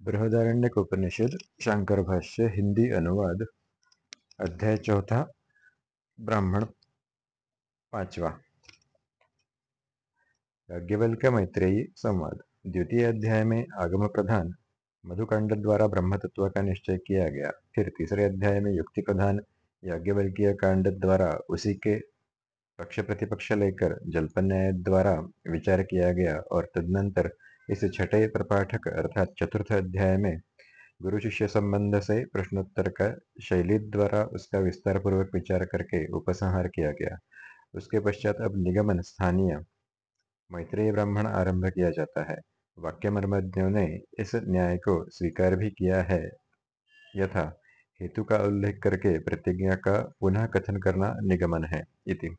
बृहदारण्यक उपनिषद शंकर भाष्य हिंदी अनुवाद, अध्याय चौथा, ब्राह्मण पांचवा। याज्ञवल्क्य मैत्रेयी संवाद। द्वितीय अध्याय में आगम प्रधान मधुकांड द्वारा ब्रह्म तत्व का निश्चय किया गया। फिर तीसरे अध्याय में युक्ति प्रधान याज्ञवल्कीय कांड द्वारा उसी के पक्ष प्रतिपक्ष लेकर जल्पन न्याय द्वारा विचार किया गया और तदनंतर इस छठे प्रपाठक अर्थात चतुर्थ अध्याय में गुरु शिष्य संबंध से प्रश्नोत्तर का शैली द्वारा उसका विस्तार पूर्वक विचार करके उपसंहार किया गया। उसके पश्चात अब निगमन स्थानीय मैत्रेय ब्राह्मण आरंभ किया जाता है। वाक्य मर्मज्ञों ने इस न्याय को स्वीकार भी किया है। यथा, हेतु का उल्लेख करके प्रतिज्ञा का पुनः कथन करना निगमन है, इति।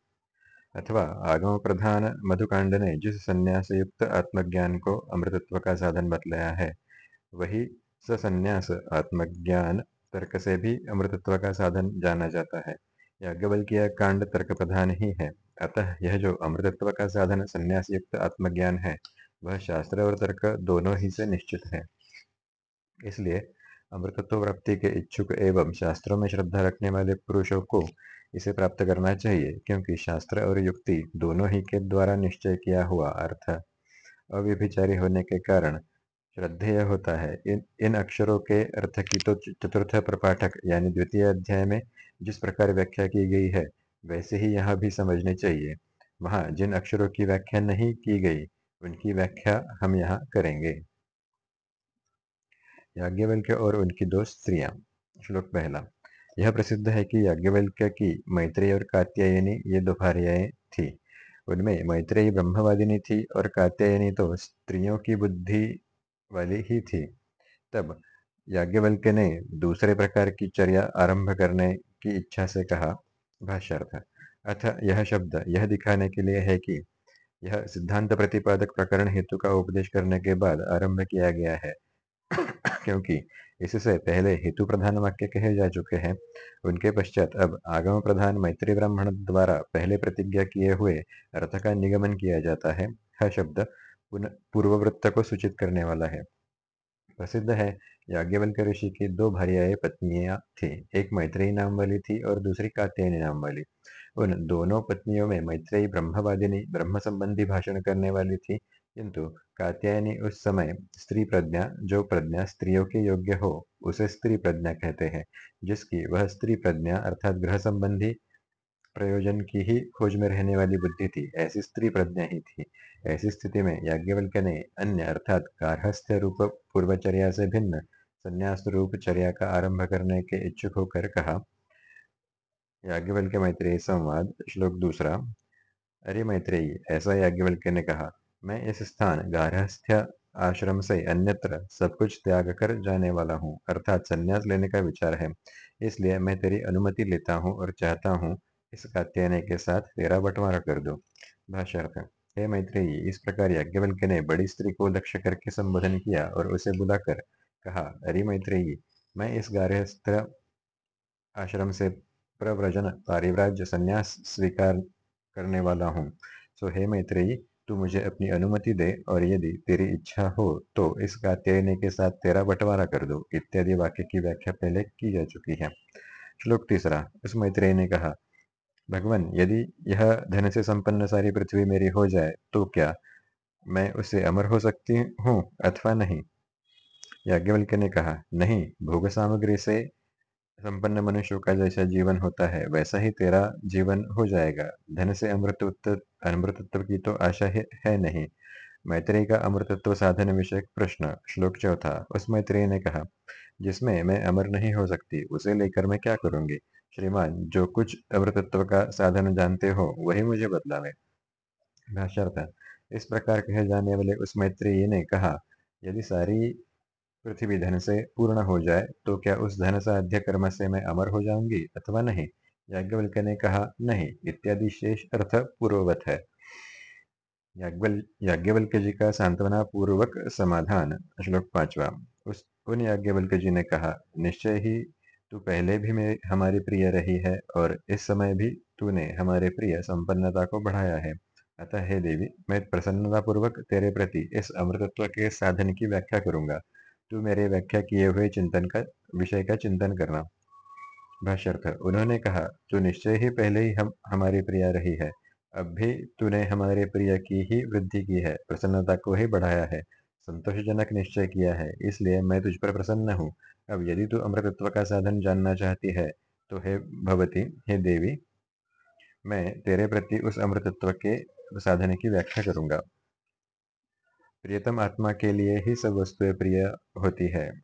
अथवा आगम प्रधान मधुकांड ने जिस संन्यास युक्त आत्मज्ञान को अमृतत्व का साधन बतलाया है, वही सन्यास आत्मज्ञान तर्क से भी अमृतत्व का साधन जाना जाता है। याज्ञवल्क्य कांड तर्क प्रधान ही है। अतः यह जो अमृतत्व का साधन संन्यास युक्त आत्मज्ञान है, वह शास्त्र और तर्क दोनों ही से निश्चित है। इसलिए अमृतत्व प्राप्ति के इच्छुक एवं शास्त्रों में श्रद्धा रखने वाले पुरुषों को इसे प्राप्त करना चाहिए, क्योंकि शास्त्र और युक्ति दोनों ही के द्वारा निश्चय किया हुआ अर्थ अव्यभिचारी होने के कारण श्रद्धेय होता है। इन इन अक्षरों के अर्थ की तो चतुर्थ प्रपाठक यानी द्वितीय अध्याय में जिस प्रकार व्याख्या की गई है, वैसे ही यहाँ भी समझनी चाहिए। वहाँ जिन अक्षरों की व्याख्या नहीं की गई, उनकी व्याख्या हम यहाँ करेंगे। याज्ञवल्क्य और उनकी दो स्त्रियाँ, श्लोक पहला। यह प्रसिद्ध है कि याज्ञवल्क्य की मैत्रेय और कात्यायनी ये दो भार्याएँ थी। उनमें मैत्रेयी ब्रह्मवादिनी थी और कात्यायनी तो स्त्रियों की बुद्धि वाली ही थी। तब याज्ञवल्क्य ने दूसरे प्रकार की चर्या आरंभ करने की इच्छा से कहा, भाष्यार्थ। अथ यह शब्द यह दिखाने के लिए है कि यह सिद्धांत प्रतिपादक प्रकरण हेतु का उपदेश करने के बाद आरंभ किया गया है। क्योंकि इससे पहले हेतु प्रधान वाक्य कहे जा चुके हैं। उनके पश्चात अब आगम प्रधान मैत्री ब्राह्मण द्वारा पहले प्रतिज्ञा किए हुए अर्थ का निगमन किया जाता है। यह शब्द पूर्ववृत्त को सूचित करने वाला है। प्रसिद्ध है याज्ञवल्क ऋषि की दो भार्याएँ पत्नियाँ थी, एक मैत्रेयी नाम वाली थी और दूसरी कात्यायनी नाम वाली। उन दोनों पत्नियों में मैत्रेयी ब्रह्मवादिनी ब्रह्म संबंधी भाषण करने वाली थी। किंतु कात्यायनी उस समय स्त्री प्रज्ञा जो प्रज्ञा स्त्रियों के योग्य हो, उसे स्त्री प्रज्ञा कहते हैं, जिसकी वह स्त्री प्रज्ञा अर्थात ग्रह संबंधी प्रयोजन की ही खोज में रहने वाली बुद्धि थी, ऐसी स्त्री प्रज्ञा ही थी। ऐसी स्थिति में याज्ञवल्क्य ने अन्य अर्थात गार्हस्थ्य रूप पूर्वचर्या से भिन्न संन्यास रूप चर्या का आरंभ करने के इच्छुक होकर कहा, याज्ञवल्क्य मैत्रेयी, संवाद, श्लोक दूसरा। अरे मैत्रेयी, ऐसा याज्ञवल्क्य ने कहा मैं इस स्थान गारहस्थ्य आश्रम से अन्यत्र सब कुछ त्याग कर जाने वाला हूँ, अर्थात संन्यास लेने का विचार है। इसलिए मैं तेरी अनुमति लेता हूँ और चाहता हूँ इस कात्यायने के साथ तेरा बंटवारा कर दो। भाष्यर्थ, हे मैत्रेयी इस प्रकार यज्ञवल्क्य ने बड़ी स्त्री को लक्ष्य करके संबोधन किया और उसे बुलाकर कहा, अरे मैत्रेयी मैं इस गारहस्थ आश्रम से प्रव्रजन पारिव्राज्य संन्यास स्वीकार करने वाला हूँ। सो हे मैत्रेयी तू मुझे अपनी अनुमति दे और यदि तेरी इच्छा हो तो इस कात्यायनी के साथ तेरा बंटवारा कर दो, इत्यादि वाक्य की व्याख्या पहले की जा चुकी है। श्लोक तीसरा उस मैत्रेय ने कहा, भगवान, यदि यह धन से संपन्न सारी पृथ्वी मेरी हो जाए तो क्या मैं उसे अमर हो सकती हूँ अथवा नहीं? याज्ञवल्क्य ने कहा, नहीं, भोग सामग्री से संपन्न मनुष्यों का जैसा जीवन होता है वैसा ही तेरा जीवन हो जाएगा। धन से अमृतत्व अमृतत्व की तो आशा है, है नहीं। मैत्री का अमृतत्व साधन विषय प्रश्न श्लोक चौथा उस मैत्रेय ने कहा जिसमें मैं अमर नहीं हो सकती उसे लेकर मैं क्या करूँगी? श्रीमान जो कुछ अमृतत्व का साधन जानते हो वही मुझे बदलावे भाष्यर्थ इस प्रकार कहे जाने वाले उस मैत्री ने कहा यदि सारी पृथ्वी धन से पूर्ण हो जाए तो क्या उस धन साध्य कर्म से मैं अमर हो जाऊँगी अथवा नहीं? याज्ञवल्क्य ने कहा, नहीं, इत्यादि शेष अर्थ पूर्ववत है। याज्ञवल्क्य जी का सांत्वना पूर्वक समाधान, श्लोक पांचवा। उस, उन याज्ञवल्क्य जी ने कहा, निश्चय ही तू पहले भी में, हमारी प्रिय रही है और इस समय भी तूने हमारे प्रिय संपन्नता को बढ़ाया है। अतः हे देवी, मैं प्रसन्नता पूर्वक तेरे प्रति इस अमृतत्व के साधन की व्याख्या करूँगा। तू मेरे व्याख्या किए हुए चिंतन का, विषय का चिंतन करना। भाष्यर्थ, उन्होंने कहा, तू निश्चय ही पहले ही हम, हमारी प्रिया रही है। अब भी तूने हमारे प्रिय की ही वृद्धि की है, प्रसन्नता को ही बढ़ाया है, संतोषजनक निश्चय किया है, इसलिए मैं तुझ पर प्रसन्न हूँ। अब यदि तू अमृतत्व का साधन जानना चाहती है तो हे भवती हे देवी, मैं तेरे प्रति उस अमृतत्व के साधन की व्याख्या करूँगा। प्रियतम आत्मा के लिए ही सब वस्तुएँ प्रिय होती है।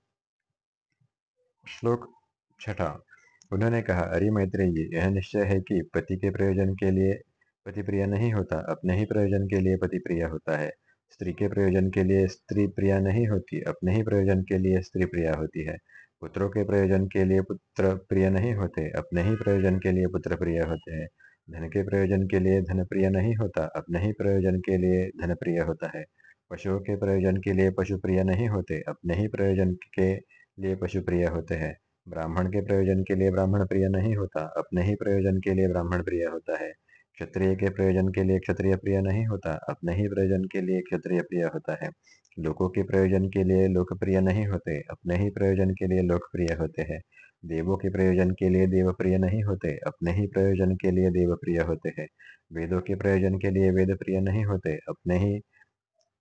श्लोक छठा। उन्होंने कहा, अरे मैत्रेयी, यह निश्चय है कि पति के प्रयोजन के लिए पति प्रिय नहीं होता, अपने ही प्रयोजन के लिए पति प्रिय होता है। स्त्री के प्रयोजन के लिए स्त्री प्रिय नहीं होती, अपने ही प्रयोजन के लिए स्त्री प्रिय होती है। पुत्रों के प्रयोजन के लिए पुत्र प्रिय नहीं होते, अपने ही प्रयोजन के लिए पुत्र प्रिय होते हैं। धन के प्रयोजन के लिए धन प्रिय नहीं होता, अपने ही प्रयोजन के लिए धन प्रिय होता है। पशुओं के प्रयोजन के लिए पशु प्रिय नहीं होते अपने ही प्रयोजन के लिए पशु प्रिय होते हैं ब्राह्मण के प्रयोजन के लिए ब्राह्मण प्रिय नहीं होता अपने ही प्रयोजन के लिए ब्राह्मण प्रिय होता है क्षत्रिय के प्रयोजन के लिए क्षत्रिय प्रिय नहीं होता अपने ही प्रयोजन के लिए क्षत्रिय प्रिय होता है लोगों के प्रयोजन के लिए लोकप्रिय नहीं होते अपने ही प्रयोजन के लिए लोकप्रिय होते हैं देवों के प्रयोजन के लिए देवप्रिय नहीं होते अपने ही प्रयोजन के लिए देवप्रिय होते हैं वेदों के प्रयोजन के लिए वेद प्रिय नहीं होते अपने ही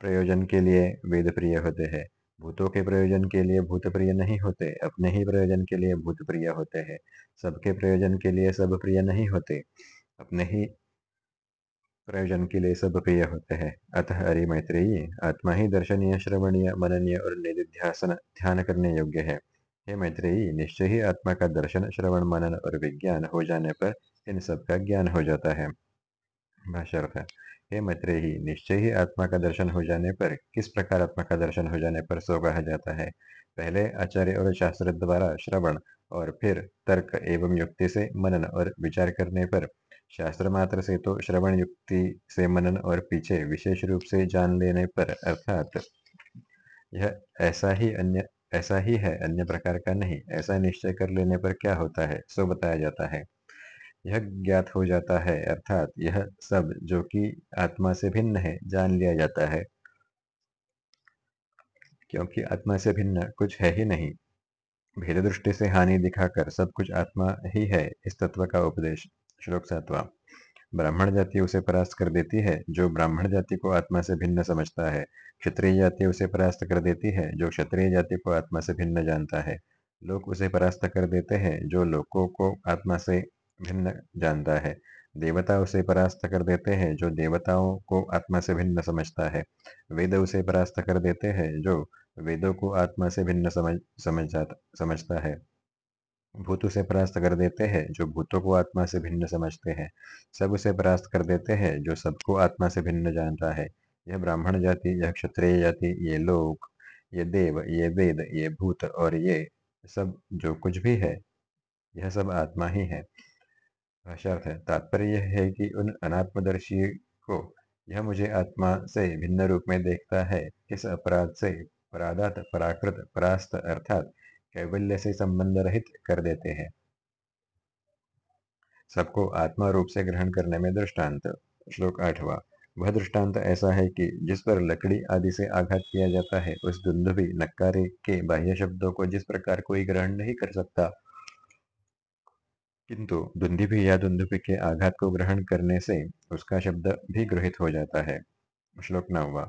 प्रयोजन के लिए वेद प्रिय होते हैं। भूतों के प्रयोजन के लिए भूत प्रिय नहीं होते, अपने ही प्रयोजन के लिए भूत प्रिय होते हैं। सबके प्रयोजन के लिए सब प्रिय नहीं होते, अपने ही प्रयोजन के लिए सब प्रिय होते हैं। अतः अरि मैत्रेयी, आत्मा ही दर्शनीय, श्रवणीय, मननीय और निधिध्यासन, ध्यान करने योग्य है। हे मैत्रेयी, निश्चय ही आत्मा का दर्शन, श्रवण, मनन और विज्ञान हो जाने पर इन सब का ज्ञान हो जाता है। भाष्यर्थ हे। मैत्रेयी, निश्चय ही आत्मा का दर्शन हो जाने पर किस प्रकार आत्मा का दर्शन हो जाने पर सो कहा जाता है? पहले आचार्य और शास्त्र द्वारा श्रवण और फिर तर्क एवं युक्ति से मनन और विचार करने पर शास्त्र मात्र से तो श्रवण युक्ति से मनन और पीछे विशेष रूप से जान लेने पर अर्थात यह ऐसा ही अन्य, ऐसा ही है, अन्य प्रकार का नहीं। ऐसा निश्चय कर लेने पर क्या होता है? सो बताया जाता है। यह ज्ञात हो जाता है, अर्थात यह सब जो कि आत्मा से भिन्न है, जान लिया जाता है। क्योंकि आत्मा से भिन्न कुछ है ही नहीं। भेद दृष्टि से हानि दिखाकर सब कुछ आत्मा ही है, इस तत्व का उपदेश, श्लोक सातवा। ब्राह्मण जाति उसे परास्त कर देती है, जो ब्राह्मण जाति को आत्मा से भिन्न समझता है। क्षत्रिय जाति उसे परास्त कर देती है, जो क्षत्रिय जाति को आत्मा से भिन्न जानता है। लोग उसे परास्त कर देते हैं, जो लोगों को आत्मा से भिन्न जानता है। देवता उसे परास्त कर देते हैं, जो देवताओं को आत्मा से भिन्न समझता है। वेद उसे परास्त कर देते हैं, जो वेदों को आत्मा से भिन्न समझ समझ जाता समझता है। भूत उसे परास्त कर देते हैं, जो भूतों को आत्मा से भिन्न समझते हैं। सब उसे परास्त कर देते हैं, जो सबको आत्मा से भिन्न जानता है। यह ब्राह्मण जाति, यह क्षत्रिय जाति, ये लोक, ये देव, ये वेद, ये भूत और ये सब जो कुछ भी है, यह सब आत्मा ही है। भाषार्थ है। तात्पर्य यह है कि उन अनात्मदर्शी को यह मुझे आत्मा से भिन्न रूप में देखता है। इस अपराध से? परादात पराकृत, परास्त अर्थात कैवल्य से संबंध रहित कर देते हैं। सबको आत्मा रूप से ग्रहण करने में दृष्टांत। श्लोक आठवा। वह दृष्टांत ऐसा है कि जिस पर लकड़ी आदि से आघात किया जाता है, उस दुंदुभी नक्कारे के बाह्य शब्दों को जिस प्रकार कोई ग्रहण नहीं कर सकता किंतु दुंदुभी या दुंदुभी के आघात को ग्रहण करने से उसका शब्द भी गृहित हो जाता है। श्लोक नौवा।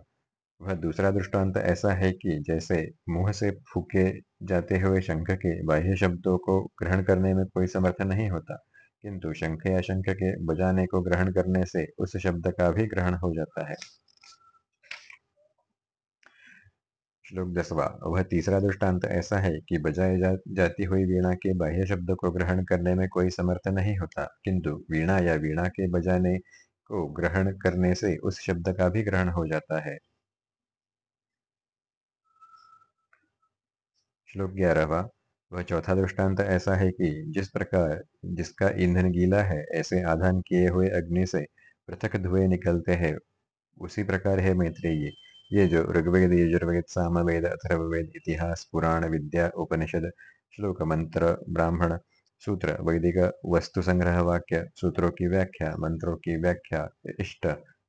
वह दूसरा दृष्टांत ऐसा है कि जैसे मुँह से फूके जाते हुए शंख के बाह्य शब्दों को ग्रहण करने में कोई समर्थन नहीं होता, किंतु शंख या शंख के बजाने को ग्रहण करने से उस शब्द का भी ग्रहण हो जाता है। श्लोक दसवा। वह तीसरा दृष्टांत ऐसा है कि बजाए जा, जाती हुई वीणा के बाह्य शब्द को ग्रहण करने में कोई समर्थ नहीं होता किंतु वीणा या वीणा के बजाने को ग्रहण करने से उस शब्द का भी ग्रहण हो जाता है। श्लोक ग्यारहवा। वह चौथा दृष्टांत ऐसा है कि जिस प्रकार जिसका ईंधन गीला है ऐसे आधान किए हुए अग्नि से पृथक धुएँ निकलते हैं। उसी प्रकार है मैत्रेयी। ये जो ऋग्वेद यजुर्वेद सामवेद, अथर्ववेद, इतिहास, पुराण, विद्या, उपनिषद श्लोक मंत्र ब्राह्मण, सूत्र, वैदिक वस्तु संग्रह वाक्य सूत्रों की व्याख्या, मंत्रों की व्याख्या, इष्ट,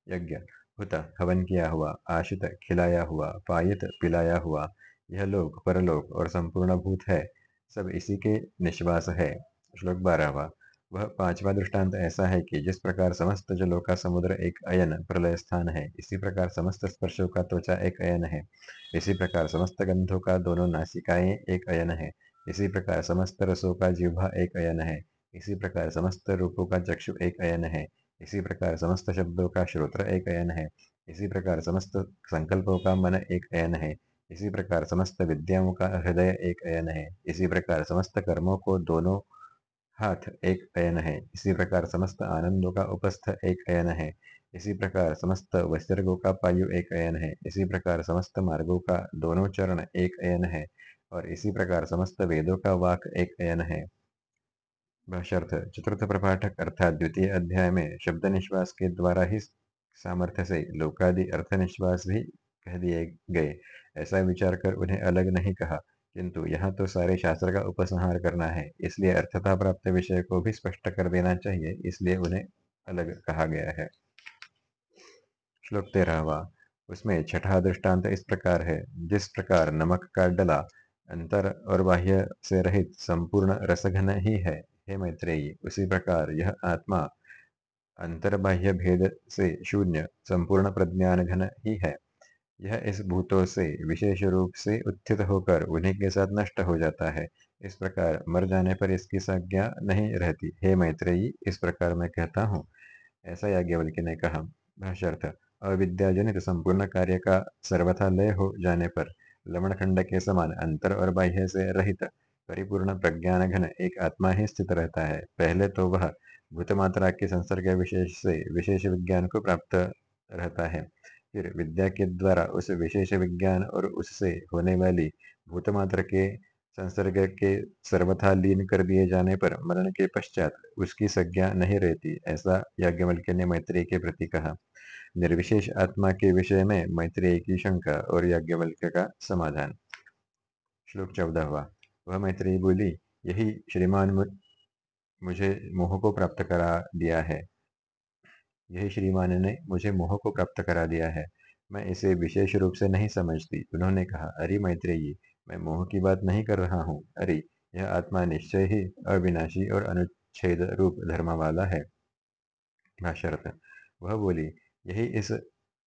यज्ञ, हुत, हवन किया हुआ, आशित, खिलाया हुआ, पायित, पिलाया हुआ, यह लोक, परलोक और संपूर्ण भूत है, सब इसी के निश्वास है। श्लोक बारहवा वह पांचवा दृष्टांत ऐसा है कि जिस प्रकार समस्त जलों का समुद्र एक अयन प्रलय स्थान है, इसी प्रकार समस्त स्पर्शों का त्वचा एक अयन है। इसी प्रकार समस्त गंधों का दोनों नासिकाएँ एक अयन है। इसी प्रकार समस्त रसों का जिह्वा एक अयन है। इसी प्रकार समस्त रूपों का चक्षु एक अयन है। इसी प्रकार समस्त शब्दों का श्रोत्र एक अयन है। इसी प्रकार समस्त संकल्पों का मन एक अयन है। इसी प्रकार समस्त विद्याओं का हृदय एक अयन है। इसी प्रकार समस्त कर्मों को दोनों हाथ एक अयन है। इसी प्रकार समस्त आनंदों का उपस्थ एक अयन है। इसी प्रकार समस्त वैसर्गों का पायु एक अयन है। इसी प्रकार समस्त मार्गों का दोनों चरण एक अयन है और इसी प्रकार समस्त वेदों का वाक एक अयन है। भाष्यर्थ, चतुर्थ प्रपाठक अर्थात द्वितीय अध्याय में शब्द निश्वास के द्वारा ही सामर्थ्य से लोकादि अर्थ निश्वास भी कह दिए गए। ऐसा विचार कर उन्हें अलग नहीं कहा। किंतु यहाँ तो सारे शास्त्र का उपसंहार करना है, इसलिए अर्थता प्राप्त विषय को भी स्पष्ट कर देना चाहिए, इसलिए उन्हें अलग कहा गया है। श्लोक तेरहवा, उसमें छठा दृष्टांत इस प्रकार है, जिस प्रकार नमक का डला, अंतर और बाह्य से रहित संपूर्ण रसघन ही है, हे मैत्रेयी, उसी प्रकार यह आत्मा, अंतर बाह्य भेद से शून्य, संपूर्ण प्रज्ञान घन ही है। यह इस भूतों से विशेष रूप से उत्थित होकर उन्हीं के साथ नष्ट हो जाता है। इस प्रकार मर जाने पर इसकी संज्ञा नहीं रहती। हे मैत्रेयी, इस प्रकार मैं कहता हूँ। ऐसा याज्ञवल्क्य ने कहा। भाष्यर्थ, अविद्याजनित संपूर्ण कार्य का सर्वथा लय हो जाने पर लवण खंड के समान अंतर और बाह्य से रहित परिपूर्ण प्रज्ञान घन एक आत्मा ही स्थित रहता है। पहले तो वह भूतमात्रा के संसर्ग विशेष से विशेष विज्ञान को प्राप्त रहता है। फिर विद्या के द्वारा उस विशेष विज्ञान और उससे होने वाली भूतमात्र के संसर्ग के सर्वथा लीन कर दिए जाने पर मरण के पश्चात उसकी संज्ञा नहीं रहती, ऐसा याज्ञवल्क्य ने मैत्रेय के प्रति कहा। निर्विशेष आत्मा के विषय में मैत्रेय की शंका और याज्ञवल्क्य का समाधान। श्लोक चौदहवा। वह मैत्रेयी बोली, यही श्रीमान मुझे मोह को प्राप्त करा दिया है। यही श्रीमान ने मुझे मोह को प्राप्त करा दिया है। मैं इसे विशेष रूप से नहीं समझती। उन्होंने कहा, अरे मैत्रेयी, मैं मोह की बात नहीं कर रहा हूँ। अरे, यह आत्मा निश्चय ही अविनाशी और अनुच्छेद रूप धर्म वाला है। भाष्यर्थ वह बोली, यही इस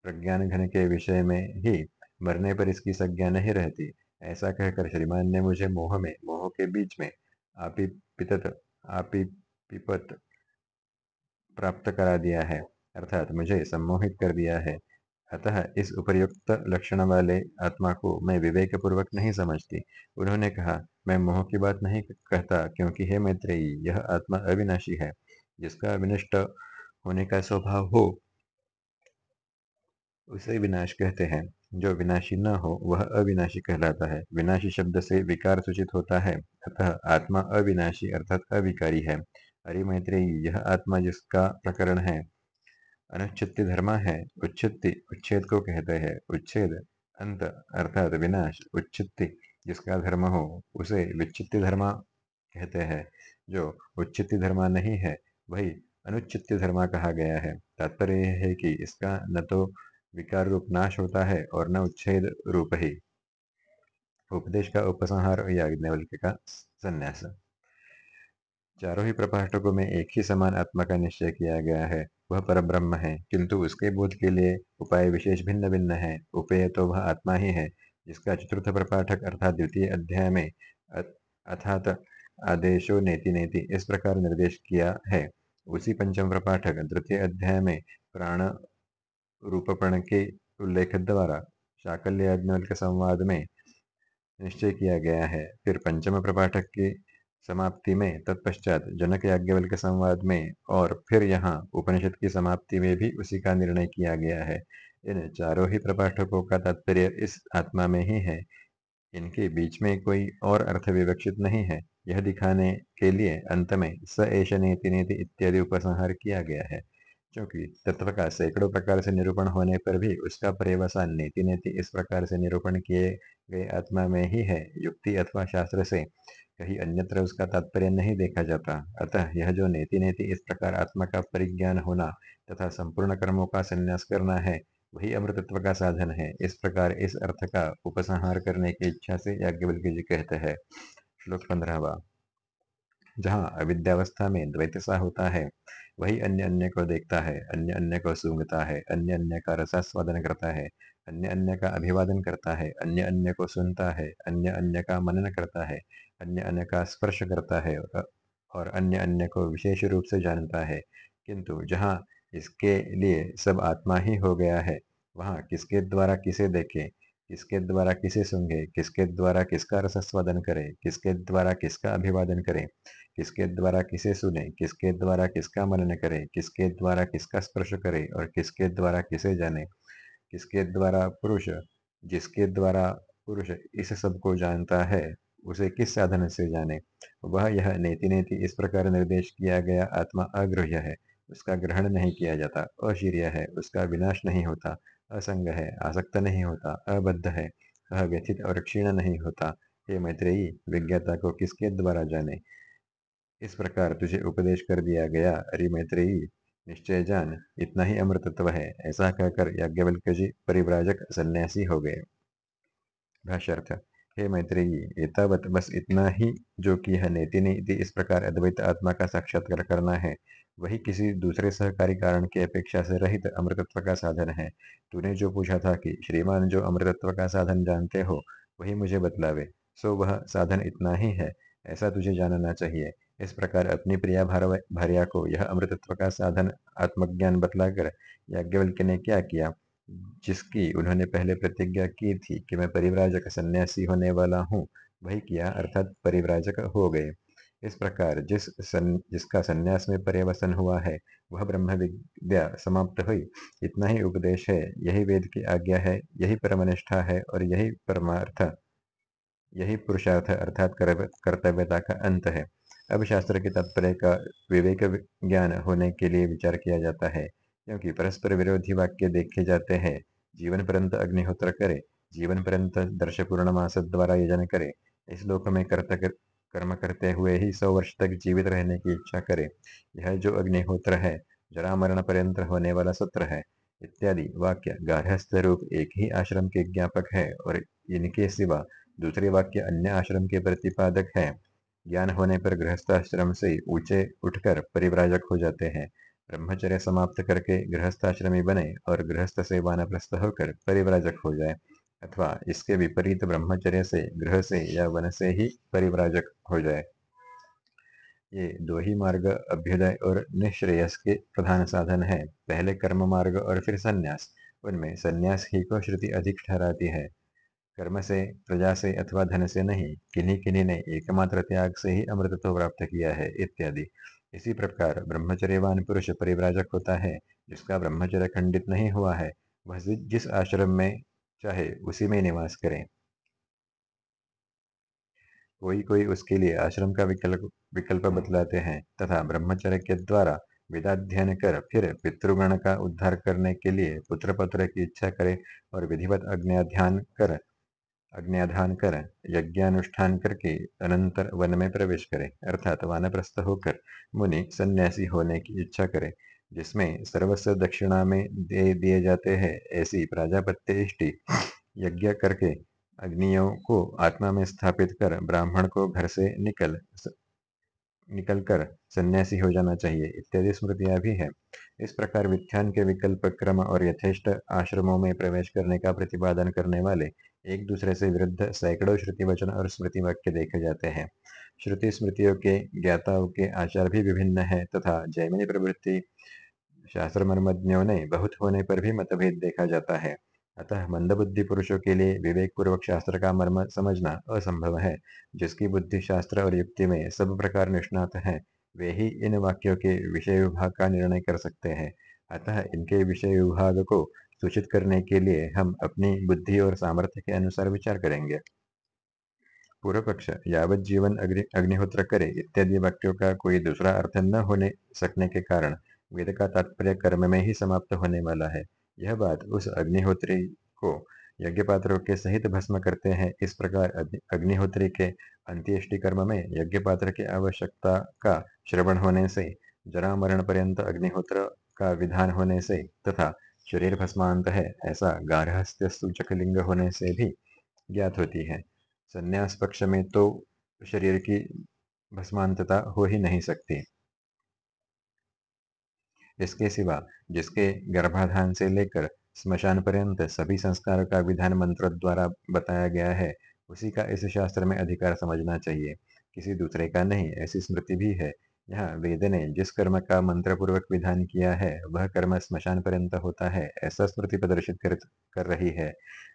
प्रज्ञान घन के विषय में ही मरने पर इसकी संज्ञा नहीं रहती। ऐसा कहकर श्रीमान ने मुझे मोह में, मोह के बीच में आपी पितत, आपी पिपत प्राप्त करा दिया है, अर्थात मुझे सम्मोहित कर दिया है। अतः इस उपयुक्त लक्षण वाले आत्मा को मैं विवेक पूर्वक नहीं समझती। उन्होंने कहा, मैं मोह की बात नहीं कहता, क्योंकि हे मैत्रेयी, यह आत्मा अविनाशी है, जिसका विनष्ट होने का स्वभाव हो, उसे विनाश कहते हैं। जो विनाशी न हो, वह अविनाशी कहलाता है। विनाशी शब्द से विकार सूचित होता है। अतः आत्मा अविनाशी, अर्थात अविकारी है। अरे मैत्रेयी, यह आत्मा जिसका प्रकरण है, अनुच्छित्ति धर्म है, उच्छित्ति उच्छेद को कहते हैं। उच्छेद, अंत, अर्थात विनाश, उच्छित्ति जिसका धर्म हो, उसे विच्छित्ति धर्म कहते हैं। जो उच्छित्ति धर्म नहीं है, वही अनुच्छित्ति धर्म कहा गया है। तात्पर्य यह है कि इसका न तो विकार रूप नाश होता है और न उच्छेद रूप ही। उपदेश का उपसंहार याज्ञवल्क्य का संन्यास। चारों ही प्रपाठकों में एक ही समान आत्मा का निश्चय किया गया है। वह पर ब्रह्म है, किंतु उसके बोध के लिए उपाय विशेष भिन्न भिन्न है। उपेय तो वह आत्मा ही है, जिसका चतुर्थ प्रपाठक अर्थात द्वितीय अध्याय में अर्थात आदेशो नेति नेति इस प्रकार निर्देश किया है। उसी पंचम प्रपाठक द्वितीय अध्याय में प्राण रूपपण के उल्लेख द्वारा शाकल्य के संवाद में निश्चय किया गया है। फिर पंचम प्रपाठक की समाप्ति में तत्पश्चात जनक याज्ञवल के संवाद में और फिर यहाँ उपनिषद की समाप्ति में भी उसी का निर्णय किया गया है। इन चारों ही प्रपाठकों का तात्पर्य इस आत्मा में ही है। इनके बीच में कोई और अर्थ विवक्षित नहीं है। यह दिखाने के लिए अंत में स एश नीति नेति इत्यादि उपसंहार किया गया है। क्योंकि तत्व का सैकड़ों प्रकार से निरूपण होने पर भी उसका पर्यवसान नीति नीति इस प्रकार से निरूपण किए गए आत्मा में ही है। युक्ति अथवा शास्त्र से कहीं अन्यत्र उसका तात्पर्य नहीं देखा जाता। अतः यह जो नेति नेति इस प्रकार आत्मा का परिज्ञान होना तथा संपूर्ण कर्मों का संन्यास करना है, वही अमृतत्व का साधन है। इस प्रकार इस अर्थ का उपसंहार करने की इच्छा से याज्ञवल्क्य जी कहते हैं। श्लोक पंद्रहवा। जहाँ अविद्यावस्था में द्वैत सा होता है, वही अन्य अन्य को देखता है, अन्य अन्य को सूंघता है, अन्य अन्य का रसास्वादन करता है, अन्य अन्य का अभिवादन करता है, अन्य अन्य को सुनता है, अन्य अन्य का मनन करता है अन्य अन्य का स्पर्श करता है और अन्य अन्य को विशेष रूप से जानता है। किंतु जहाँ इसके लिए सब आत्मा ही हो गया है, वहाँ किसके द्वारा किसे देखे, किसके द्वारा किसे सुंगे किसके द्वारा किसका रसस्वादन करे, किसके द्वारा किसका अभिवादन करे, किसके द्वारा किसे सुने, किसके द्वारा किसका मनन करे, किसके द्वारा किसका स्पर्श करे और किसके द्वारा किसे जाने, किसके द्वारा पुरुष, जिसके द्वारा पुरुष इस सबको जानता है उसे किस साधन से जाने? वह यह नेति नेति इस प्रकार निर्देश किया गया, आत्मा अग्रह्य है। उसका ग्रहण नहीं किया जाता, अशीर्य है। उसका विनाश नहीं होता, असंग है, आसक्त नहीं होता, अबद्ध है अव्यथित और क्षीण नहीं होता। हे मैत्रेयी, विज्ञाता को किसके द्वारा जाने? इस प्रकार तुझे उपदेश कर दिया गया। अरे मैत्रेयी, निश्चय जान, इतना ही अमृतत्व है। ऐसा कहकर याज्ञवल्क्य जी परिव्राजक सन्यासी हो गए। भाष्यर्थ हे मैत्रेयी एतावत बस इतना ही जो कि यह नेति नीति इस प्रकार अद्वैत आत्मा का साक्षात्कार करना है। वही किसी दूसरे सहकारी कारण की अपेक्षा से रहित अमृतत्व का साधन है। तूने जो पूछा था कि, श्रीमान जो अमृतत्व का साधन जानते हो, वही मुझे बतलावे। सो वह साधन इतना ही है, ऐसा तुझे जानना चाहिए। इस प्रकार अपनी प्रिया भार्या को यह अमृतत्व का साधन आत्मज्ञान बतलाकर याज्ञवल्क्य ने क्या किया? जिसकी उन्होंने पहले प्रतिज्ञा की थी कि मैं परिव्राजक सन्यासी होने वाला हूँ वही किया अर्थात परिव्राजक हो गए। इस प्रकार जिस सन, जिसका सन्यास में पर्यवसन हुआ है वह ब्रह्म विद्या समाप्त हुई। इतना ही उपदेश है यही वेद की आज्ञा है यही परमनिष्ठा है और यही परमार्थ यही पुरुषार्थ अर्थात कर्तव्यता का अंत है। अब शास्त्र के तात्पर्य का विवेक ज्ञान होने के लिए विचार किया जाता है। क्योंकि परस्पर विरोधी वाक्य देखे जाते हैं। जीवन पर्यंत अग्निहोत्र करे, जीवन पर्यंत दर्श पूर्णमास द्वारा यजन करे। इस लोक में कर्त कर्म करते हुए ही सौ वर्ष तक जीवित रहने की इच्छा करे। यह जो अग्निहोत्र है, जरा मरण पर्यंत होने वाला सत्र है। इत्यादि वाक्य गार्हस्थ रूप एक ही आश्रम के ज्ञापक है और इनके सिवा दूसरे वाक्य अन्य आश्रम के प्रतिपादक है। ज्ञान होने पर गृहस्थ आश्रम से ऊँचे उठकर परिव्राजक हो जाते हैं। ब्रह्मचर्य समाप्त करके गृहस्थाश्रमी बने और गृहस्थ से वानप्रस्थ होकर परिव्राजक हो जाए, अथवा इसके विपरीत ब्रह्मचर्य से गृह से या वन से ही परिव्राजक हो जाए। ये दो ही मार्ग अभ्युदय और निश्रेयस के प्रधान साधन है। पहले कर्म मार्ग और फिर संन्यास। उनमें संन्यास ही को श्रुति अधिक ठहराती है। कर्म से, प्रजा से अथवा धन से नहीं किन्हीं किन्हीं ने एकमात्र त्याग से ही अमृतत्व प्राप्त किया है, इत्यादि। इसी प्रकार ब्रह्मचर्यवान पुरुष परिव्राजक होता है, जिसका ब्रह्मचर्य खंडित नहीं हुआ है, वह जिस आश्रम में चाहे उसी में निवास करें। कोई कोई उसके लिए आश्रम का विकल्प विकल्प बतलाते हैं, तथा ब्रह्मचर्य के द्वारा वेदाध्ययन कर फिर पितृगण का उद्धार करने के लिए पुत्र पत्र की इच्छा करे और विधिवत अग्निध्यान कर अग्नियाधान कर, यज्ञानुष्ठान करके अनंतर वन में प्रवेश करें, अर्थात वानप्रस्थ होकर मुनि सन्यासी होने की इच्छा करे, जिसमें सर्वस्व दक्षिणा में दे दिए जाते हैं, ऐसी प्राजापत्य इष्टि यज्ञ करके अग्नियों को आत्मा में स्थापित कर ब्राह्मण को घर से निकल निकलकर सन्यासी हो जाना चाहिए, इत्यादि स्मृतियाँ भी है। इस प्रकार विख्यान के विकल्प, क्रम और यथेष्ट आश्रमों में प्रवेश करने का प्रतिपादन करने वाले एक दूसरे से विरुद्ध सैकड़ों श्रुति वचन और स्मृति वाक्य देखे जाते हैं। श्रुति स्मृतियों के ज्ञाताओं के आचार भी विभिन्न है तथा जैमिनी प्रवृत्ति शास्त्र मर्मज्ञों ने बहुत होने पर भी मतभेद देखा जाता है। अतः मंदबुद्धि पुरुषों के लिए विवेक पूर्वक शास्त्र का मर्म समझना असंभव है, जिसकी बुद्धि शास्त्र और युक्ति में सब प्रकार निष्णात है, वे ही इन वाक्यों के विषय विभाग का निर्णय कर सकते हैं। अतः इनके विषय विभाग को सूचित करने के लिए हम अपनी बुद्धि और सामर्थ्य के अनुसार विचार करेंगे। पूर्व पक्ष, यावत जीवन अग्निहोत्र करे, इत्यादि वाक्यों का कोई दूसरा अर्थ न होने सकने के कारण वेद का तात्पर्य कर्म में ही समाप्त होने वाला है। यह बात उस अग्निहोत्री को यज्ञ पात्रों के सहित भस्म करते हैं। इस प्रकार अग्निहोत्री के अंत्येष्टि कर्म में यज्ञ पात्र की आवश्यकता का श्रवण होने से जरा मरण पर्यंत अग्निहोत्र का विधान होने से तथा शरीर भस्मांत है, ऐसा गार्हस्थ्य सूचक लिंग होने से भी ज्ञात होती है। संन्यास पक्ष में तो शरीर की भस्मांतता हो ही नहीं सकती। इसके सिवा जिसके गर्भाधान से लेकर स्मशान पर्यंत सभी संस्कारों का विधान मंत्र द्वारा बताया गया है, उसी का इस शास्त्र में अधिकार समझना चाहिए। किसी दूसरे का नहीं, ऐसी स्मृति भी है। यहाँ वेद ने जिस कर्म का मंत्र पूर्वक विधान किया है वह कर्म स्मशान पर्यंत होता है ऐसा स्मृति प्रदर्शित कर, कर रही है।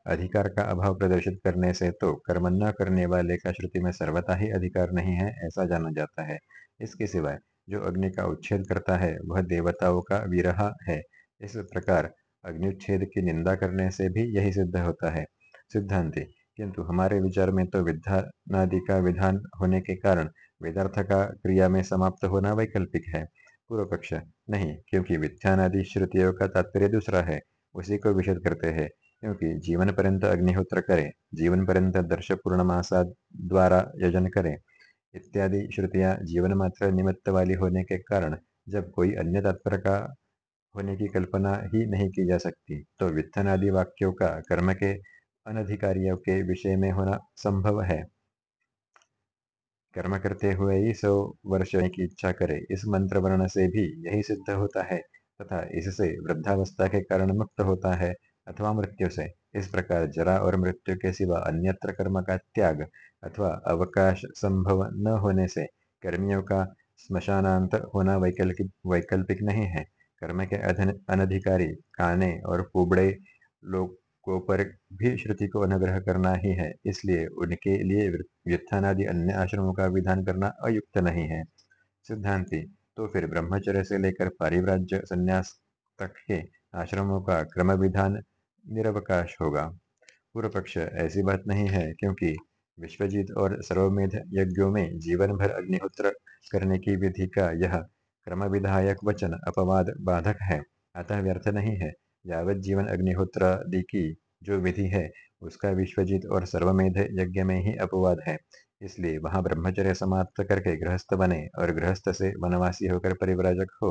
अधिकार का अभाव प्रदर्शित करने से तो कर्म न करने वाले का श्रुति में सर्वथा ही अधिकार नहीं है ऐसा जाना जाता है। इसके सिवाय जो अग्नि का उच्छेद करता है वह देवताओं का विरह है। इस प्रकार अग्निच्छेद की निंदा करने से भी यही सिद्ध होता है। सिद्धांति किंतु हमारे विचार में तो विधानादि का विधान होने के कारण वेदार्थ का क्रिया में समाप्त होना वैकल्पिक है। पूर्व पक्ष नहीं, क्योंकि विध्यानादि श्रुतियों का तात्पर्य दूसरा है, उसी को विषद करते हैं, क्योंकि जीवन पर्यंत अग्निहोत्र करे जीवन पर्यंत दर्श पूर्णमासा द्वारा यजन करे, इत्यादि श्रुतियाँ जीवन मात्र निमित्त वाली होने के कारण, जब कोई अन्य तात्पर्य का होने की कल्पना ही नहीं की जा सकती तो वित्थन आदि वाक्यों का कर्म के अनधिकारियों के विषय में होना संभव है। कर्म करते हुए ही सौ वर्ष की इच्छा करे। इस मंत्र वर्ण से भी यही सिद्ध होता है तथा इससे वृद्धावस्था के कारण मुक्त होता है अथवा मृत्यु से। इस प्रकार जरा और मृत्यु के सिवा अन्यत्र कर्म का त्याग अथवा अवकाश संभव न होने से कर्मियों का स्मशानांत होना वैकल्पिक वैकल्पिक नहीं है। कर्म के अनधिकारी, काने और कुबड़े लोगों पर भी श्रुति को अनुग्रह करना ही है, इसलिए उनके लिए व्युत्थानादि अन्य आश्रमों का विधान करना अयुक्त नहीं है। सिद्धांति तो फिर ब्रह्मचर्य से लेकर पारिव्राज्य संन्यास तक के आश्रमों का क्रम विधान निरवकाश होगा। पूर्व पक्ष ऐसी बात नहीं है, क्योंकि विश्वजीत और सर्वमेध यज्ञों में जीवन भर अग्निहोत्र करने की विधि का यह क्रम विधायक वचन अपवाद बाधक है, अतः व्यर्थ नहीं है। यावत जीवन अग्निहोत्र आदि की जो विधि है उसका विश्वजीत और सर्वमेध यज्ञ में ही अपवाद है। इसलिए वहाँ ब्रह्मचर्य समाप्त करके गृहस्थ बने और गृहस्थ से वनवासी होकर परिव्राजक हो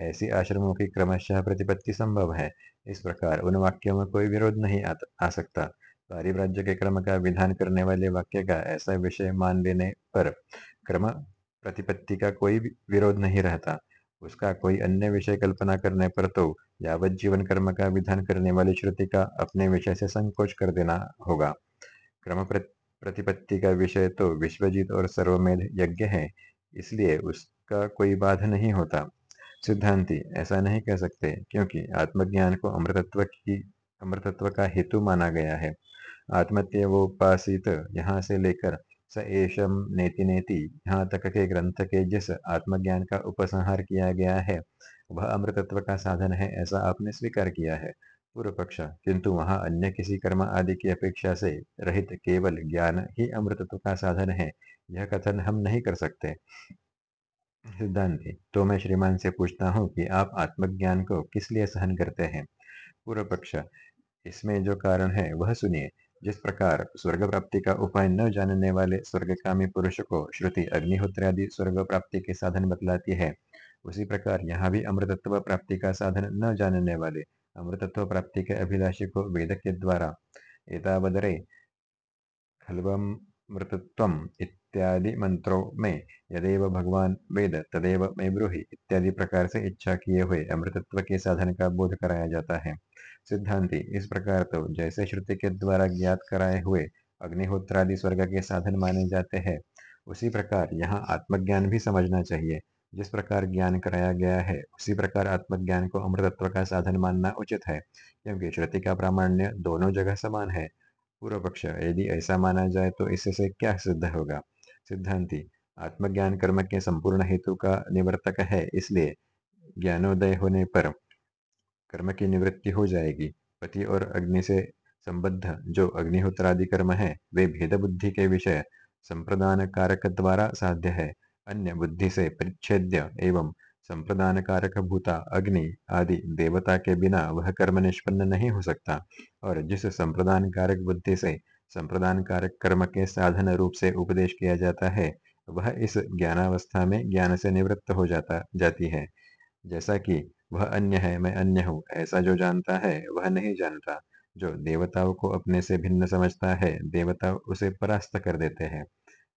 ऐसी आश्रमों की क्रमशः प्रतिपत्ति संभव है। इस प्रकार उन वाक्यों में कोई विरोध नहीं आ, आ सकता। पारिव्राज्य के क्रम का विधान करने वाले वाक्य का ऐसा विषय मान लेने पर क्रम प्रतिपत्ति का कोई विरोध नहीं रहता। उसका कोई अन्य विषय कल्पना करने पर तो यावत जीवन कर्म का विधान करने वाली श्रुति का अपने विषय से संकोच कर देना होगा। क्रम प्रतिपत्ति का विषय तो विश्वजीत और सर्वमेध यज्ञ है, इसलिए उसका कोई बाध नहीं होता। सिद्धांति, ऐसा नहीं कह सकते, क्योंकि आत्मज्ञान को अमृतत्व की, अमृतत्व का हेतु माना गया है। आत्मत्यवोपासित यहाँ से लेकर स एशम नेति नेति यहाँ तक के ग्रंथ के जिस आत्मज्ञान का उपसंहार किया गया है, वह अमृतत्व का साधन है ऐसा आपने स्वीकार किया है। पूर्व पक्ष किंतु वहाँ अन्य किसी कर्म आदि की अपेक्षा से रहित केवल ज्ञान ही अमृतत्व का साधन है, यह कथन हम नहीं कर सकते। सिद्धांति तो मैं श्रीमान से पूछता हूँ कि आप आत्मज्ञान को किस लिए सहन करते हैं? पूर्व पक्ष इसमें जो कारण है, वह सुनिए। जिस प्रकार स्वर्ग प्राप्ति का उपाय न जानने वाले स्वर्गकामी पुरुष को श्रुति अग्निहोत्र आदि स्वर्ग प्राप्ति के साधन बतलाती है, उसी प्रकार यहाँ भी अमृतत्व प्राप्ति का साधन न जानने वाले अमृतत्व प्राप्ति के अभिलाषी को वेद के द्वारा एतावदरे खलवमृतत्व इत्यादि मंत्रों में यदेव भगवान वेद तदेव मैं ब्रूहि इत्यादि प्रकार से इच्छा किए हुए अमृतत्व के साधन का बोध कराया जाता है। सिद्धांति इस प्रकार तो जैसे श्रुति के द्वारा ज्ञात कराए हुए अग्निहोत्रादि स्वर्ग के साधन माने जाते हैं, उसी प्रकार यहाँ आत्मज्ञान भी समझना चाहिए। जिस प्रकार ज्ञान कराया गया है, उसी प्रकार आत्मज्ञान को अमृतत्व का साधन मानना उचित है, क्योंकि श्रुति का प्रामाण्य दोनों जगह समान है। पूर्व पक्ष यदि ऐसा माना जाए तो इससे क्या सिद्ध होगा? सिद्धांति, आत्मज्ञान कर्म के संपूर्ण हेतु का निवर्तक है, इसलिए ज्ञानोदय होने पर कर्म की निवृत्ति हो जाएगी। पति और अग्नि से संबद्ध जो अग्निहोत्रादि कर्म है, वे भेद बुद्धि के विषय संप्रदान कारक द्वारा साध्य है। अन्य बुद्धि से परिच्छेद्य एवं संप्रदान कारक भूता, अग्नि आदि देवता के बिना वह कर्म निष्पन्न नहीं हो सकता। और जिस संप्रदान कारक बुद्धि से संप्रदान कारक कर्म के साधन रूप से उपदेश किया जाता है, वह इस ज्ञानावस्था में ज्ञान से निवृत्त हो जाता, जाती है। जैसा कि वह अन्य है, मैं अन्य हूँ। ऐसा जो जानता है, वह नहीं जानता। जो देवताओं को अपने से भिन्न समझता है देवता उसे परास्त कर देते हैं।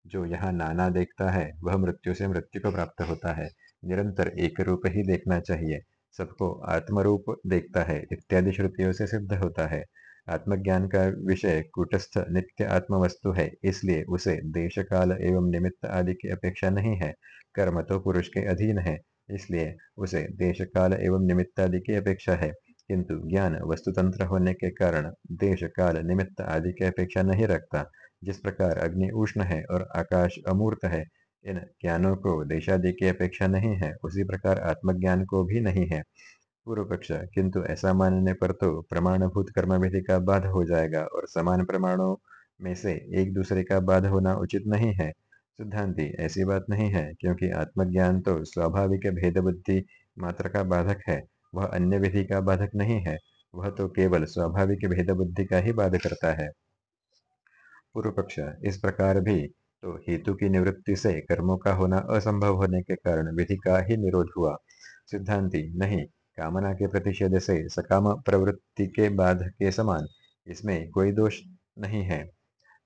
जो यहाँ नाना देखता है, वह मृत्यु से मृत्यु को प्राप्त होता है। निरंतर एक रूप ही देखना चाहिए। सबको आत्मरूप देखता है, इत्यादि श्रुतियों से सिद्ध होता है। आत्मज्ञान का विषय कूटस्थ नित्य आत्म वस्तु है, इसलिए उसे देश काल एवं निमित्त आदि की अपेक्षा नहीं है। कर्म तो पुरुष के अधीन है। इसलिए उसे देश काल एवं निमित्त आदि की अपेक्षा है। किंतु ज्ञान वस्तुतंत्र होने के कारण देश काल निमित्त आदि की अपेक्षा नहीं रखता। जिस प्रकार अग्नि उष्ण है और आकाश अमूर्त है, इन ज्ञानों को देशादि की अपेक्षा नहीं है, उसी प्रकार आत्मज्ञान को भी नहीं है। पूर्व पक्ष किंतु ऐसा मानने पर तो प्रमाणभूत कर्म विधि का बाध हो जाएगा और समान प्रमाणों में से एक दूसरे का बाध होना उचित नहीं है। सिद्धांति, ऐसी बात नहीं है, क्योंकि आत्मज्ञान तो स्वाभाविक भेद बुद्धि मात्र का बाधक है, वह अन्य विधि का बाधक नहीं है, वह तो केवल स्वाभाविक भेद बुद्धि का ही बाध करता है। पूर्व पक्ष इस प्रकार भी तो हेतु की निवृत्ति से कर्मों का होना असंभव होने के कारण विधि का ही निरोध हुआ। सिद्धांति, नहीं, कामना के प्रतिषेध से सकाम प्रवृत्ति के बाध के समान, इसमें कोई दोष नहीं है।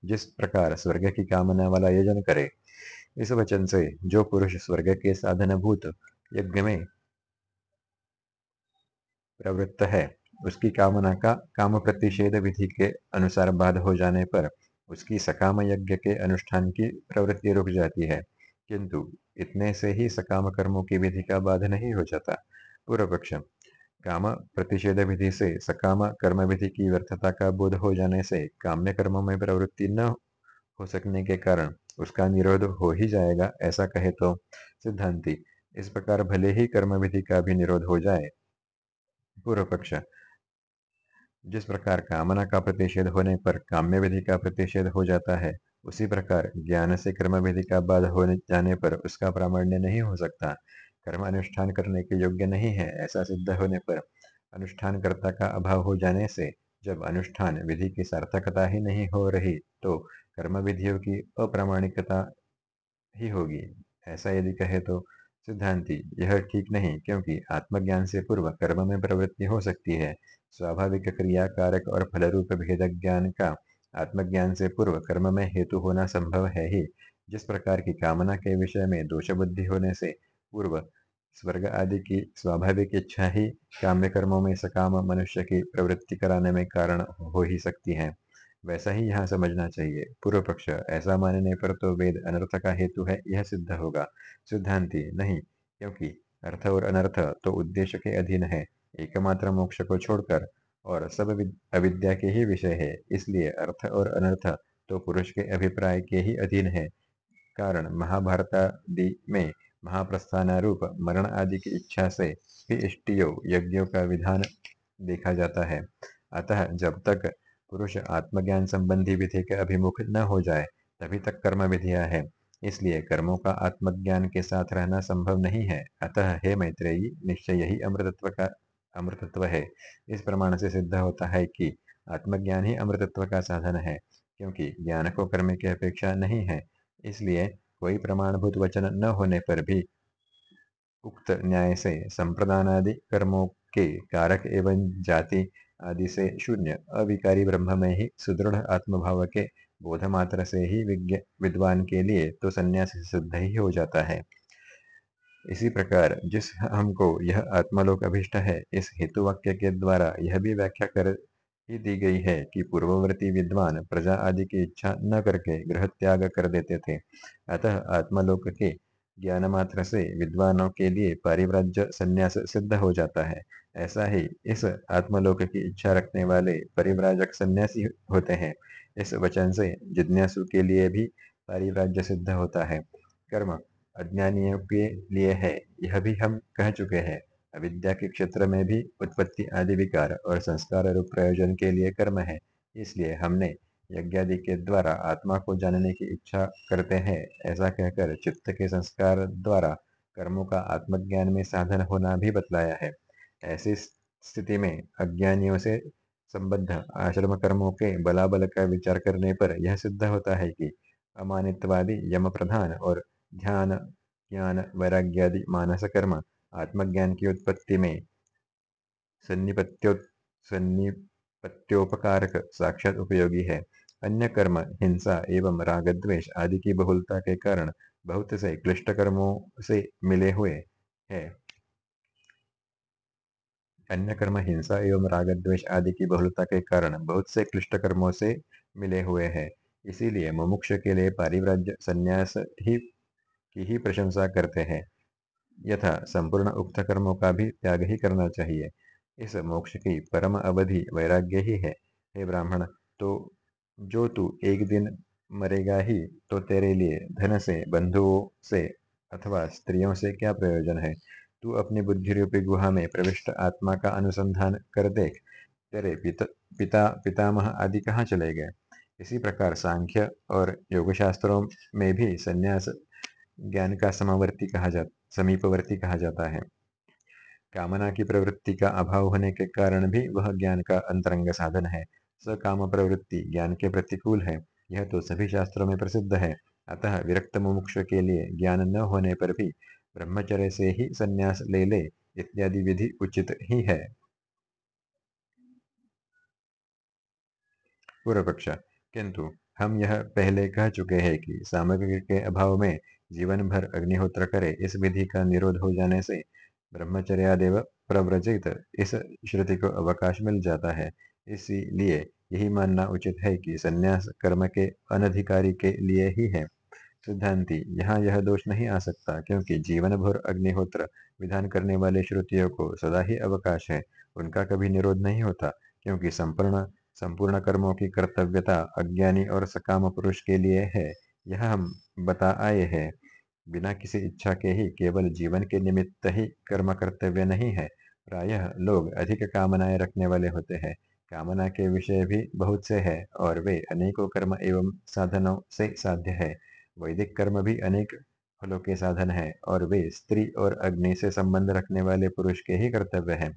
जिस प्रकार स्वर्ग की कामना वाला यजन करे, इस वचन से जो पुरुष स्वर्ग के साधन भूत यज्ञ में प्रवृत्त है, उसकी कामना का काम प्रतिषेध विधि के अनुसार बाध हो जाने पर उसकी सकाम यज्ञ के अनुष्ठान की प्रवृत्ति रुक जाती है। किंतु इतने से ही सकाम कर्मों की विधि का बाध नहीं हो जाता। पूर्व पक्ष काम प्रतिषेध विधि से, सकाम कर्म विधि की व्यर्थता का बोध हो जाने से, काम्य कर्मों में प्रवृत्ति न हो सकने के कारण उसका निरोध हो ही जाएगा, ऐसा कहे तो सिद्धांति। इस प्रकार भले ही कर्म विधि का भी निरोध हो जाए। पूर्व पक्ष। जिस प्रकार कामना का प्रतिषेध होने पर काम्य विधि का प्रतिषेध हो जाता है, उसी प्रकार ज्ञान से कर्म विधि का बाध हो जाने पर उसका प्रामाण्य नहीं हो सकता। कर्म अनुष्ठान करने के योग्य नहीं है, ऐसा सिद्ध होने पर अनुष्ठान अनुष्ठानकर्ता का अभाव हो जाने से जब अनुष्ठान विधि की सार्थकता ही नहीं हो रही तो कर्म विधियों की अप्रामाणिकता ही होगी। ऐसा यदि कहे तो सिद्धांति, यह ठीक नहीं, क्योंकि आत्मज्ञान से पूर्व कर्म में प्रवृत्ति हो सकती है। स्वाभाविक क्रिया कारक और फलरूप भेद ज्ञान का आत्मज्ञान से पूर्व कर्म में हेतु होना संभव है ही। जिस प्रकार की कामना के विषय में दोष बुद्धि होने से पूर्व स्वर्ग आदि की स्वाभाविक इच्छा ही काम्य कर्मों में सकाम मनुष्य की प्रवृत्ति कराने में कारण हो ही सकती है। वैसा ही यहाँ समझना चाहिए। पूर्व पक्ष, ऐसा मानने पर तो वेद अनर्थ का हेतु है, यह सिद्ध होगा। सिद्धांति, नहीं, क्योंकि अर्थ और अनर्थ तो उद्देश्य के अधीन है। एकमात्र मोक्ष को छोड़कर और सब अविद्या के ही विषय है। इसलिए अर्थ और अनर्थ तो पुरुष के अभिप्राय के ही अधीन है। कारण, महाभारतादि में महाप्रस्थानारूप मरण आदि की इच्छा से भी इष्टियों यज्ञों का विधान देखा जाता है। अतः जब तक पुरुष आत्मज्ञान संबंधी विधि के अभिमुख न हो जाए, तभी तक कर्म विधियाँ है। इसलिए कर्मों का आत्मज्ञान के साथ रहना संभव नहीं है। अतः हे मैत्रेयी, निश्चय यही अमृतत्व का, अमृतत्व है। इस प्रमाण से सिद्ध होता है कि आत्मज्ञान ही अमृतत्व का साधन है, क्योंकि ज्ञान को कर्म की अपेक्षा नहीं है। इसलिए कोई प्रमाणभूत वचन न होने पर भी उक्त न्याय से संप्रदान आदि कर्मों के कारक एवं जाति आदि से शून्य। अविकारी ब्रह्म में ही सुदृढ़ आत्मभाव के बोध मात्र से ही विद्वान के लिए तो संन्यास सिद्ध ही हो जाता है। इसी प्रकार जिस हमको यह आत्मलोक अभिष्ट है, इस हेतु वाक्य के द्वारा यह भी व्याख्या कर ही दी गई है कि पूर्ववर्ती विद्वान प्रजा आदि की इच्छा न करके ग्रह त्याग कर देते थे। अतः आत्मलोक के ज्ञान मात्र से विद्वानों के लिए पारिव्राज्य संन्यास सिद्ध हो जाता है। ऐसा ही इस आत्मलोक की इच्छा रखने वाले परिव्राजक संन्यासी होते हैं। इस वचन से जिज्ञासु के लिए भी पारिव्राज्य सिद्ध होता है। कर्म अज्ञानियों के लिए है, यह भी हम कह चुके हैं। अविद्या के क्षेत्र में भी उत्पत्ति आदि विकार और संस्कार रूप प्रयोजन के लिए कर्म है। इसलिए हमने यज्ञादि के द्वारा आत्मा को जानने की इच्छा करते हैं। ऐसा कहकर चित्त के संस्कार द्वारा कर्मों का आत्मज्ञान में साधन होना भी बतलाया है। ऐसी स्थिति में अज्ञानियों से संबद्ध आश्रम कर्मों के बलाबल का विचार करने पर यह सिद्ध होता है कि अमानित्वादी यम प्रधान और ध्यान, ज्ञान, वैराग्यादि मानस कर्म आत्मज्ञान की उत्पत्ति में सन्निपत्यो सन्निपत्योपकारक साक्षात उपयोगी है। अन्य कर्म, हिंसा एवं रागद्वेष आदि की बहुलता के कारण बहुत से क्लिष्ट कर्मों से मिले हुए है। अन्य कर्म, हिंसा एवं राग द्वेष आदि की बहुलता के कारण बहुत से क्लिष्ट कर्मों से मिले हुए हैं। इसीलिए मुमुक्ष के लिए पारिव्राज्य संन्यास ही की ही प्रशंसा करते हैं। यथा संपूर्ण उक्त कर्मों का भी त्याग ही करना चाहिए। इस मोक्ष की परम अवधि वैराग्य ही है। हे ब्राह्मण तो जो तू एक दिन मरेगा ही तो तेरे लिए धन से, बंधुओं से अथवा स्त्रियों से क्या प्रयोजन है? तू अपनी बुद्धि रूपी गुहा में प्रविष्ट आत्मा का अनुसंधान कर देख, तेरे पिता पिता, पितामह आदि कहाँ चले गए? इसी प्रकार सांख्य और योगशास्त्रों में भी संन्यास ज्ञान का समवर्ती कहा जा समीपवर्ती कहा जाता है। कामना की प्रवृत्ति का अभाव होने के कारण भी वह ज्ञान का अंतरंग साधन है। सकाम प्रवृत्ति ज्ञान के प्रतिकूल है। यह तो सभी शास्त्रों में प्रसिद्ध है। अतः विरक्त मुमुक्ष के लिए ज्ञान न होने पर भी ब्रह्मचर्य से ही संन्यास ले ले, इत्यादि विधि उचित ही है। पूर्व पक्ष किंतु हम यह पहले कह चुके हैं कि सामग्री के अभाव में जीवन भर अग्निहोत्र करे, इस विधि का निरोध हो जाने से ब्रह्मचर्यादेव प्रव्रजित इस श्रुति को अवकाश मिल जाता है। इसीलिए यही मानना उचित है कि संन्यास कर्म के अनधिकारी के लिए ही है। सिद्धांति, यहाँ यह दोष नहीं आ सकता, क्योंकि जीवन भर अग्निहोत्र विधान करने वाले श्रुतियों को सदा ही अवकाश है। उनका कभी निरोध नहीं होता, क्योंकि संपूर्ण संपूर्ण कर्मों की कर्तव्यता अज्ञानी और सकाम पुरुष के लिए है। यह हम बता आए हैं। बिना किसी इच्छा के ही केवल जीवन के निमित्त ही कर्म कर्तव्य नहीं है। प्रायः लोग अधिक कामनाएँ रखने वाले होते हैं। कामना के विषय भी बहुत से है और वे अनेकों कर्म एवं साधनों से साध्य है। वैदिक कर्म भी अनेक फलों के साधन है और वे स्त्री और अग्नि से संबंध रखने वाले पुरुष के ही कर्तव्य है।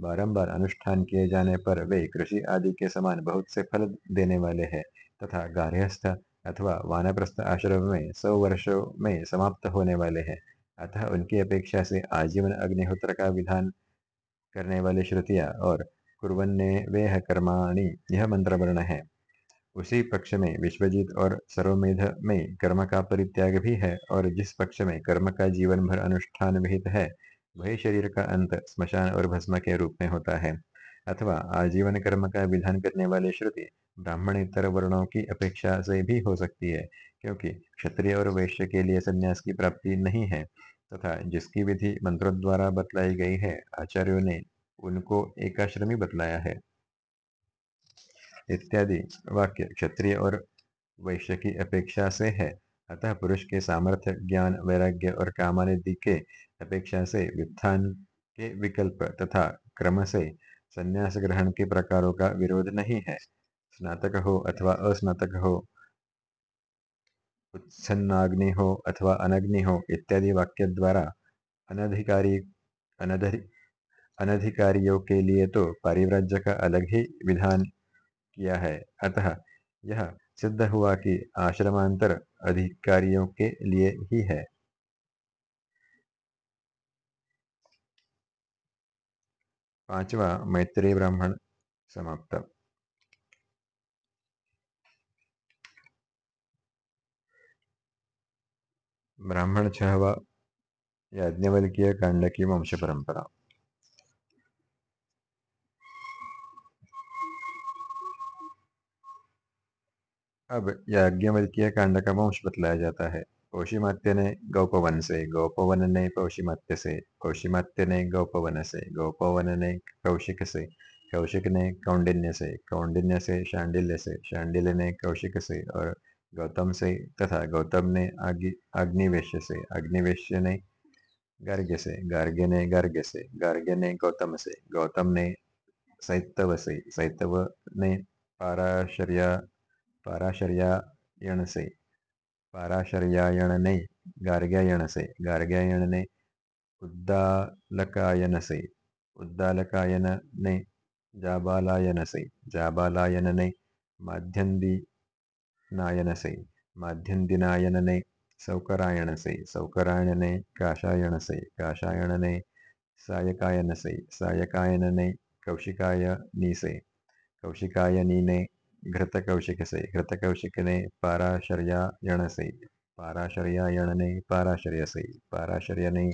बारंबार अनुष्ठान किए जाने पर वे कृषि आदि के समान बहुत से फल देने वाले हैं तथा गार्हस्थ अथवा वानप्रस्थ आश्रम में सौ वर्षों में समाप्त होने वाले हैं। अतः उनकी अपेक्षा से आजीवन अग्निहोत्र का विधान करने वाली श्रुतियाँ और कुरन्ने वेह कर्माणी यह मंत्र वर्ण है। उसी पक्ष में विश्वजीत और सर्वमेध में कर्म का परित्याग भी है और जिस पक्ष में कर्म का जीवन भर अनुष्ठान विहित है, वही शरीर का अंत स्मशान और भस्म के रूप में होता है। अथवा आजीवन कर्म का विधान करने वाली श्रुति ब्राह्मणेतर वर्णों की अपेक्षा से भी हो सकती है, क्योंकि क्षत्रिय और वैश्य के लिए संन्यास की प्राप्ति नहीं है, तथा जिसकी विधि मंत्रों द्वारा बतलाई गई है, आचार्यों ने उनको एकाश्रमी बतलाया है। इत्यादि वाक्य क्षत्रिय और वैश्य की अपेक्षा से है, अतः पुरुष के सामर्थ्य, ज्ञान, वैराग्य और कामानिधि के अपेक्षा से वित्थान के विकल्प तथा क्रम से संन्यास ग्रहण के प्रकारों का विरोध नहीं है। स्नातक हो अथवा अस्नातक हो उत्सन्नाग्नि हो अथवा अनग्नि हो इत्यादि वाक्य द्वारा अनधिकारी, अनधि, अनधिकारियों के लिए तो पारिव्राज्य का अलग ही विधान किया है। अतः यह सिद्ध हुआ कि आश्रमांतर अधिकारियों के लिए ही है। पांचवा मैत्री ब्राह्मण समाप्त। ब्राह्मण छहवा याज्ञवल्कीय कांड की वंश परंपरा। अब याज्ञवल्कीय कांड का वंश बतलाया जाता है। पौषिमात्य ने गौपवन से, गौपवन ने कौशिमात्य से पौषिमात्य ने गौपवन से, गौपवन ने कौशिक से, कौशिक ने कौंडिन्य से कौंडिन्य से, शांडिल्य से, शांडिल्य ने कौशिक से और गौतम से तथा गौतम ने अग्निवेश्य से अग्निवेश्य ने गार्ग्य से गार्ग्य ने गार्ग्य से गार्ग्य ने गौतम से, गौतम ने सैतव से, सैतव ने पाराशर्या, पाराशर्यायण से, पाराशर्यायण ने गार्ग्यायण से गार्ग्यायण ने उद्दालकायन से, उद्दालकायन ने जाबालायन से, जाबालायन ने माध्यंदी नायन से माध्यंदिनायन ने सौकरायण से सौकरायण ने काशायण से काशायण ने सायकायन से सायकायन ने कौशिकाय नी से कौशिकाय नी ने घृत कौशिक से घृत कौशिक ने पाराशर्यायण से पाराशर्यायण ने पाराशर्य से पाराशर्य ने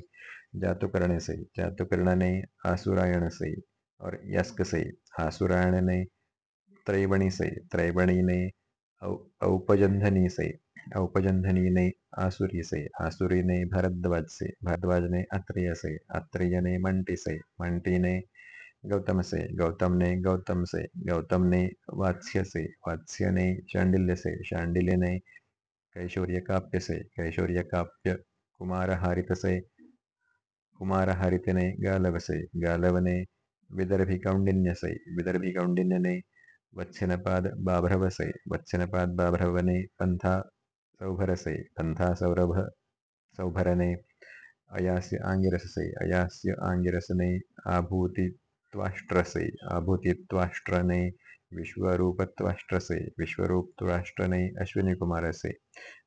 जातुकर्ण से जातुकर्ण ने आसुरायण से और यस्क से आसुरायण ने औपजंधनी से औपजंधनी ने आसुरी से आसुरी ने भरद्वाज से भरद्वाज ने अत्रिय से अत्रिय ने मंटी से मंटी ने गौतम से गौतम ने गौतम से गौतम ने वात्स्य से वात्स्य ने शांडिल्य से शांडिल्य ने कैशोर्य काप्य से कैशोर्य काप्य कुमार हारित से कुमार हारित ने गालव से गालव ने विदर्भी कौंडिन्य से विदर्भी कौंडिन्य ने वत्स्यनपाद बाभ्रव से वत्स्यनपाद बाभ्रव ने पंथा सौभर से पंथा सौरभ सौभरने, अयास्य आंगिरस से अयास्य आंगिरस ने आभूति त्वाष्ट्र से आभूति त्वाष्ट्र ने विश्वरूपत्वाष्ट्र विश्वरूप त्वाष्ट्र अश्विनी कुमार से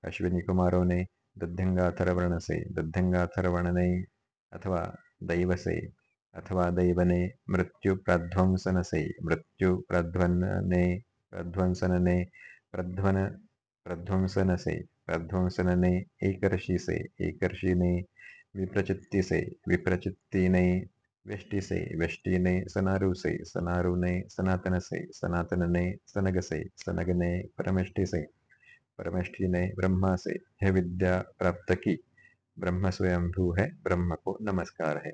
अश्विनी कुमारों ने दध्यंगाथरवर्ण से दध्यंगाथरवर्ण ने अथवा दैव से अथवा दैव ने मृत्यु प्रध्वंसन से मृत्यु प्रध्वन प्रध्वंसन से प्रध्वंसन ने एकर्षि से एकर्षि ने विप्रचित्ति से विप्रचित्ति ने व्यष्टि से व्यष्टि ने सनारु से सनारु ने सनातन से सनातन ने सनग से सनग ने परमेष्टि से परमेष्टि ने ब्रह्मा से है विद्या प्राप्त की। ब्रह्म स्वयंभू है, ब्रह्म को नमस्कार है।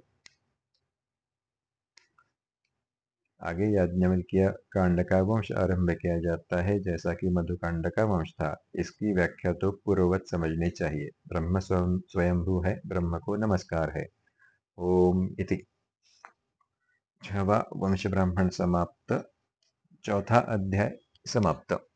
आगे याज्ञवल कांड का वंश आरंभ किया जाता है, जैसा कि मधुकांड का वंश था। इसकी व्याख्या तो पूर्ववत समझनी चाहिए। ब्रह्म स्वयंभू है, ब्रह्म को नमस्कार है। ओम इति। छवा वंश ब्राह्मण समाप्त। चौथा अध्याय समाप्त।